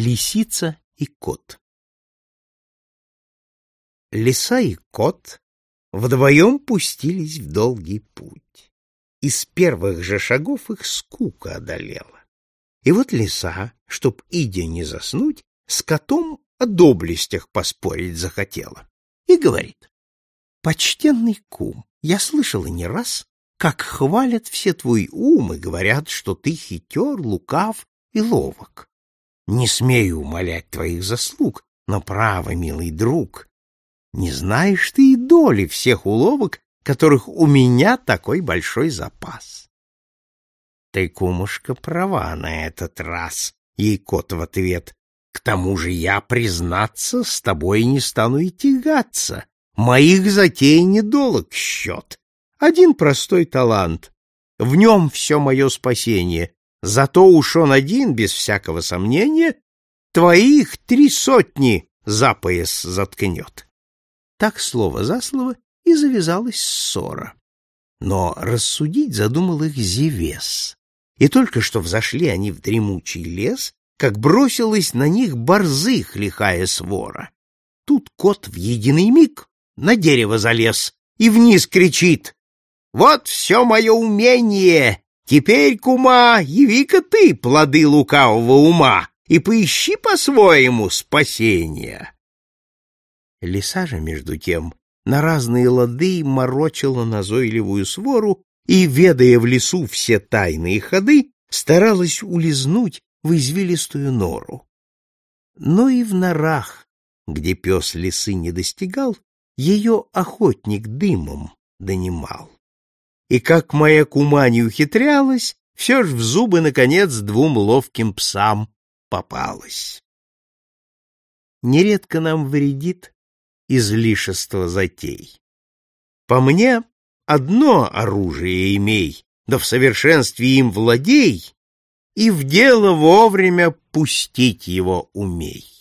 Лисица и кот Лиса и кот вдвоем пустились в долгий путь. Из первых же шагов их скука одолела. И вот лиса, чтоб идя не заснуть, с котом о доблестях поспорить захотела. И говорит, «Почтенный кум, я слышала не раз, как хвалят все твой ум и говорят, что ты хитер, лукав и ловок. Не смею умолять твоих заслуг, но право, милый друг, не знаешь ты и доли всех уловок, которых у меня такой большой запас. Ты, кумушка, права на этот раз, ей кот в ответ. К тому же я, признаться, с тобой не стану и тягаться. Моих затей недолог счет. Один простой талант. В нем все мое спасение. Зато уж он один, без всякого сомнения, твоих три сотни за пояс заткнет. Так слово за слово и завязалась ссора. Но рассудить задумал их Зевес. И только что взошли они в дремучий лес, как бросилась на них борзых лихая свора. Тут кот в единый миг на дерево залез и вниз кричит вот все мое умение! Теперь, кума, яви-ка ты плоды лукавого ума и поищи по-своему спасения. Лиса же, между тем, на разные лады морочила назойливую свору и, ведая в лесу все тайные ходы, старалась улизнуть в извилистую нору. Но и в норах, где пес лисы не достигал, ее охотник дымом донимал. И как моя кума не ухитрялась, все ж в зубы, наконец, двум ловким псам попалась. Нередко нам вредит излишество затей. По мне, одно оружие имей, да в совершенстве им владей, и в дело вовремя пустить его умей.